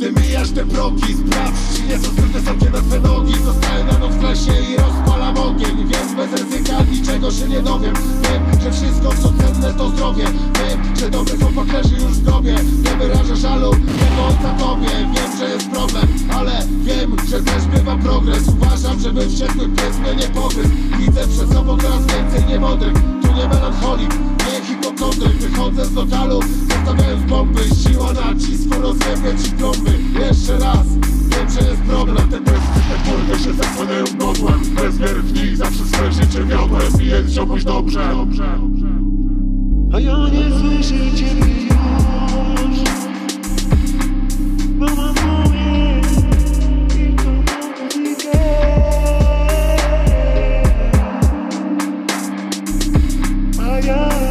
Gdy myjasz te progi, sprawdź Czy nie? Są sobie na twe nogi. Zostaję na noc w lesie i rozpalam ogień. Więc bez ryzyka niczego się nie dowiem. Wiem, że wszystko co cenne to zdrowie. Wiem, że dobry chłopak leży już w grobie. Nie wyrażę żalu, tego ojca tobie. Wiem, że jest problem, ale wiem, że też bywa progres. Uważam, żeby wściekły pies mnie nie pogryzł. Widzę przed sobą coraz więcej niemodrych. Tu nie melancholik, nie hipokondryk Wychodzę z lokalu, zostawiając bomby Siła ludzi Zawsze swe życie wiodłem i jest czemuś dobrze. A ja nie słyszę cię już. A ja